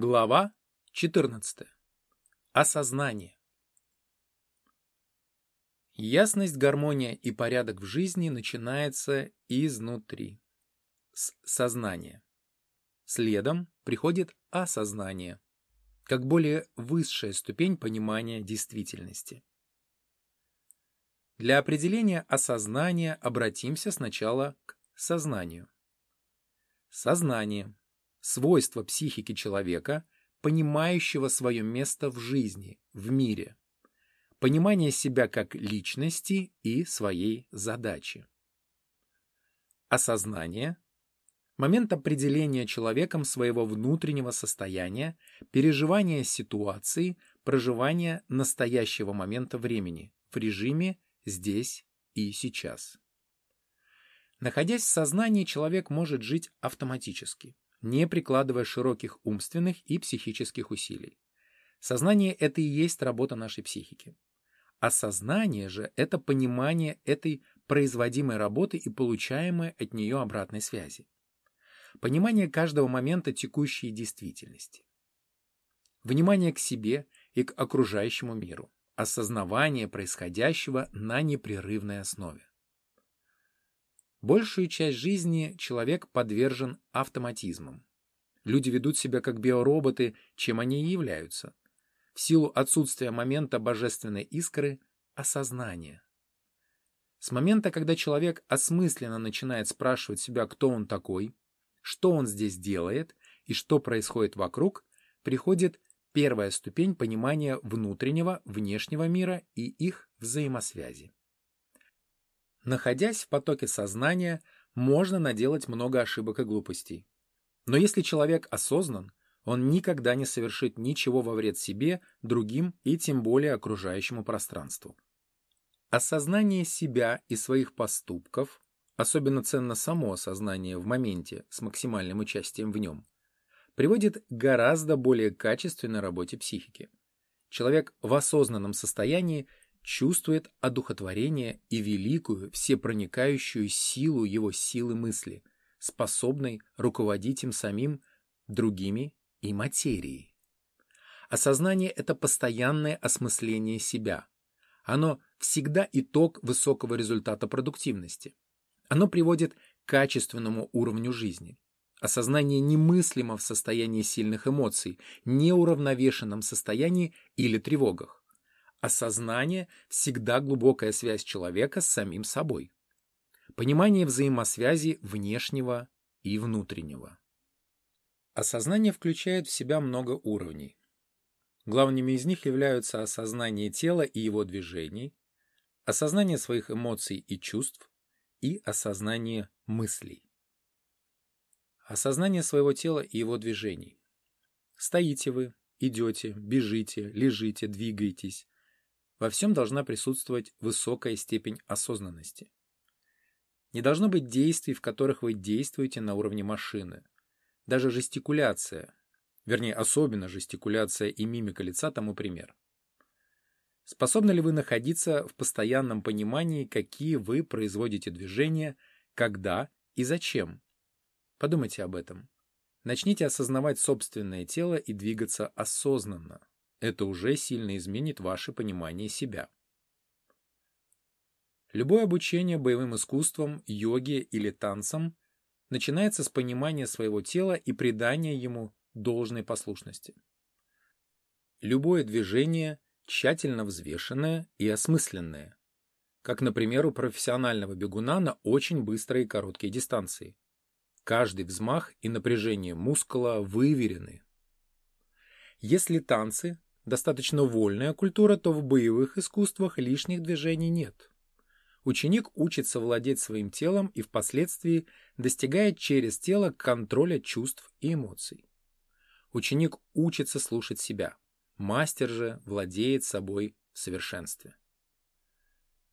Глава 14. Осознание. Ясность, гармония и порядок в жизни начинается изнутри, с сознания. Следом приходит осознание, как более высшая ступень понимания действительности. Для определения осознания обратимся сначала к сознанию. Сознание свойство психики человека, понимающего свое место в жизни, в мире, понимание себя как личности и своей задачи. Осознание – момент определения человеком своего внутреннего состояния, переживания ситуации, проживания настоящего момента времени в режиме здесь и сейчас. Находясь в сознании, человек может жить автоматически – не прикладывая широких умственных и психических усилий. Сознание — это и есть работа нашей психики. А сознание же — это понимание этой производимой работы и получаемой от нее обратной связи. Понимание каждого момента текущей действительности. Внимание к себе и к окружающему миру. Осознавание происходящего на непрерывной основе. Большую часть жизни человек подвержен автоматизмам. Люди ведут себя как биороботы, чем они и являются. В силу отсутствия момента божественной искры – осознания. С момента, когда человек осмысленно начинает спрашивать себя, кто он такой, что он здесь делает и что происходит вокруг, приходит первая ступень понимания внутреннего, внешнего мира и их взаимосвязи. Находясь в потоке сознания, можно наделать много ошибок и глупостей. Но если человек осознан, он никогда не совершит ничего во вред себе, другим и тем более окружающему пространству. Осознание себя и своих поступков, особенно ценно само осознание в моменте с максимальным участием в нем, приводит к гораздо более качественной работе психики. Человек в осознанном состоянии чувствует одухотворение и великую, всепроникающую силу его силы мысли, способной руководить им самим, другими и материей. Осознание – это постоянное осмысление себя. Оно всегда итог высокого результата продуктивности. Оно приводит к качественному уровню жизни. Осознание немыслимо в состоянии сильных эмоций, неуравновешенном состоянии или тревогах. Осознание – всегда глубокая связь человека с самим собой. Понимание взаимосвязи внешнего и внутреннего. Осознание включает в себя много уровней. Главными из них являются осознание тела и его движений, осознание своих эмоций и чувств и осознание мыслей. Осознание своего тела и его движений. Стоите вы, идете, бежите, лежите, двигаетесь, во всем должна присутствовать высокая степень осознанности. Не должно быть действий, в которых вы действуете на уровне машины. Даже жестикуляция, вернее, особенно жестикуляция и мимика лица тому пример. Способны ли вы находиться в постоянном понимании, какие вы производите движения, когда и зачем? Подумайте об этом. Начните осознавать собственное тело и двигаться осознанно. Это уже сильно изменит ваше понимание себя. Любое обучение боевым искусствам, йоге или танцам начинается с понимания своего тела и придания ему должной послушности. Любое движение тщательно взвешенное и осмысленное, как, например, у профессионального бегуна на очень быстрые и короткие дистанции. Каждый взмах и напряжение мускула выверены. Если танцы достаточно вольная культура, то в боевых искусствах лишних движений нет. Ученик учится владеть своим телом и впоследствии достигает через тело контроля чувств и эмоций. Ученик учится слушать себя. Мастер же владеет собой в совершенстве.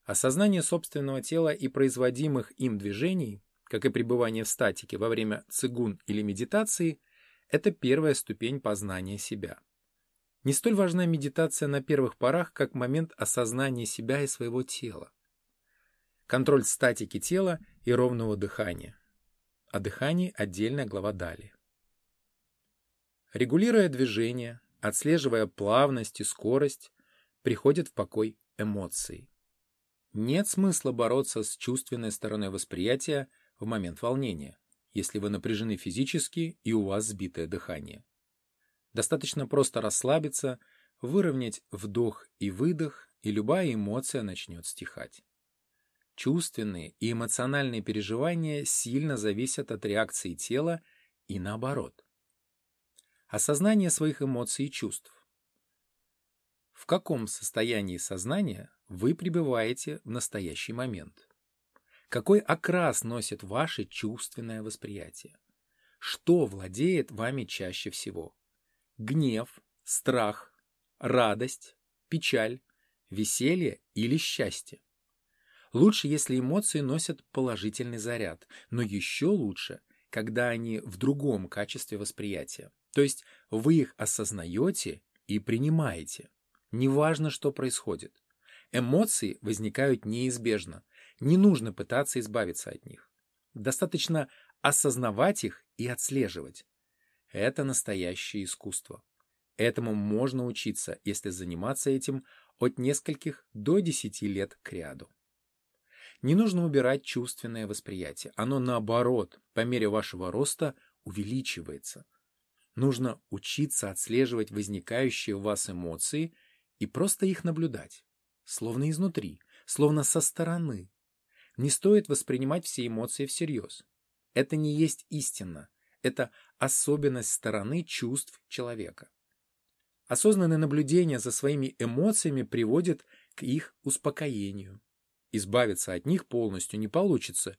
Осознание собственного тела и производимых им движений, как и пребывание в статике во время цигун или медитации, это первая ступень познания себя. Не столь важна медитация на первых порах, как момент осознания себя и своего тела. Контроль статики тела и ровного дыхания. О дыхании отдельная глава далее. Регулируя движение, отслеживая плавность и скорость, приходят в покой эмоции. Нет смысла бороться с чувственной стороной восприятия в момент волнения, если вы напряжены физически и у вас сбитое дыхание. Достаточно просто расслабиться, выровнять вдох и выдох, и любая эмоция начнет стихать. Чувственные и эмоциональные переживания сильно зависят от реакции тела и наоборот. Осознание своих эмоций и чувств. В каком состоянии сознания вы пребываете в настоящий момент? Какой окрас носит ваше чувственное восприятие? Что владеет вами чаще всего? Гнев, страх, радость, печаль, веселье или счастье? Лучше, если эмоции носят положительный заряд, но еще лучше, когда они в другом качестве восприятия. То есть вы их осознаете и принимаете. Неважно, что происходит. Эмоции возникают неизбежно. Не нужно пытаться избавиться от них. Достаточно осознавать их и отслеживать. Это настоящее искусство. Этому можно учиться, если заниматься этим от нескольких до десяти лет к ряду. Не нужно убирать чувственное восприятие. Оно, наоборот, по мере вашего роста увеличивается. Нужно учиться отслеживать возникающие у вас эмоции и просто их наблюдать. Словно изнутри, словно со стороны. Не стоит воспринимать все эмоции всерьез. Это не есть истина. Это особенность стороны чувств человека. Осознанное наблюдение за своими эмоциями приводит к их успокоению, Избавиться от них полностью не получится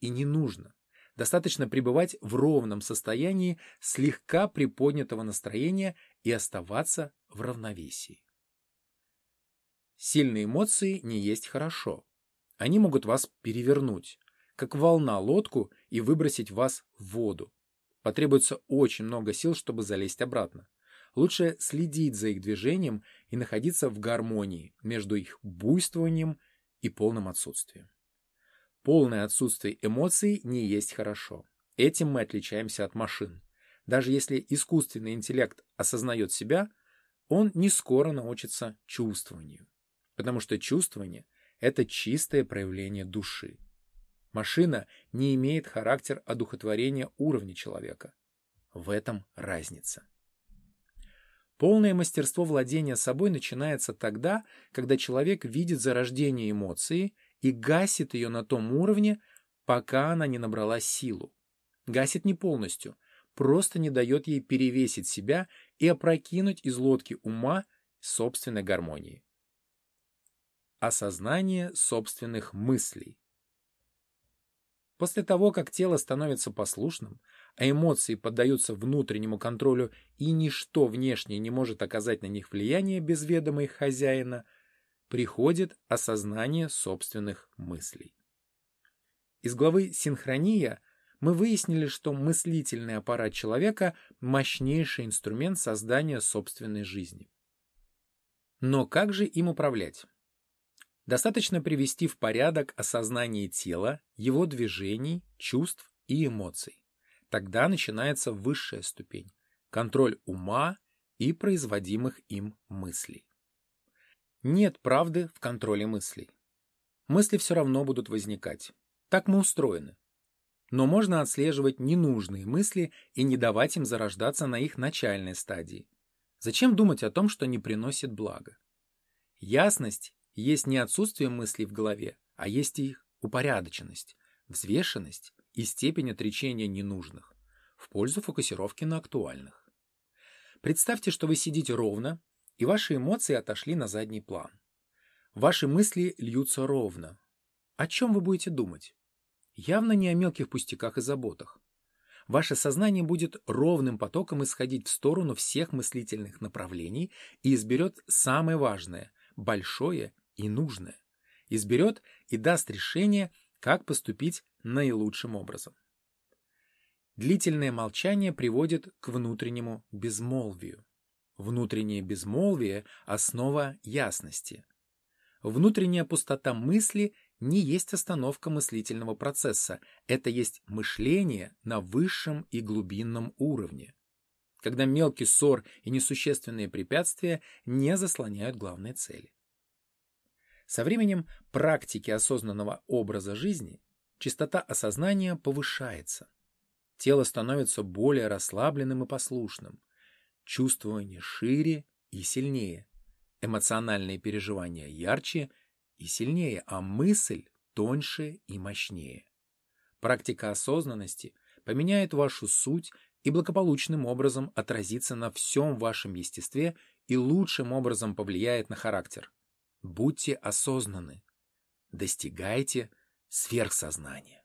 и не нужно. Достаточно пребывать в ровном состоянии слегка приподнятого настроения и оставаться в равновесии. Сильные эмоции не есть хорошо. Они могут вас перевернуть, как волна лодку и выбросить вас в воду. Потребуется очень много сил, чтобы залезть обратно. Лучше следить за их движением и находиться в гармонии между их буйствованием и полным отсутствием. Полное отсутствие эмоций не есть хорошо. Этим мы отличаемся от машин. Даже если искусственный интеллект осознает себя, он не скоро научится чувствованию. Потому что чувствование – это чистое проявление души. Машина не имеет характер одухотворения уровня человека. В этом разница. Полное мастерство владения собой начинается тогда, когда человек видит зарождение эмоции и гасит ее на том уровне, пока она не набрала силу. Гасит не полностью, просто не дает ей перевесить себя и опрокинуть из лодки ума собственной гармонии. Осознание собственных мыслей. После того, как тело становится послушным, а эмоции поддаются внутреннему контролю и ничто внешнее не может оказать на них влияние без ведома их хозяина, приходит осознание собственных мыслей. Из главы «Синхрония» мы выяснили, что мыслительный аппарат человека – мощнейший инструмент создания собственной жизни. Но как же им управлять? Достаточно привести в порядок осознание тела, его движений, чувств и эмоций. Тогда начинается высшая ступень – контроль ума и производимых им мыслей. Нет правды в контроле мыслей. Мысли все равно будут возникать. Так мы устроены. Но можно отслеживать ненужные мысли и не давать им зарождаться на их начальной стадии. Зачем думать о том, что не приносит блага? Ясность есть не отсутствие мыслей в голове, а есть их упорядоченность, взвешенность и степень отречения ненужных в пользу фокусировки на актуальных. Представьте, что вы сидите ровно, и ваши эмоции отошли на задний план. Ваши мысли льются ровно. О чем вы будете думать? Явно не о мелких пустяках и заботах. Ваше сознание будет ровным потоком исходить в сторону всех мыслительных направлений и изберет самое важное, большое и нужное, изберет и даст решение, как поступить наилучшим образом. Длительное молчание приводит к внутреннему безмолвию. Внутреннее безмолвие – основа ясности. Внутренняя пустота мысли не есть остановка мыслительного процесса, это есть мышление на высшем и глубинном уровне. когда мелкий ссор и несущественные препятствия не заслоняют главной цели. Со временем практики осознанного образа жизни частота осознания повышается. Тело становится более расслабленным и послушным, чувствование шире и сильнее, эмоциональные переживания ярче и сильнее, а мысль тоньше и мощнее. Практика осознанности поменяет вашу суть и благополучным образом отразится на всем вашем естестве и лучшим образом повлияет на характер. Будьте осознаны. Достигайте сверхсознания.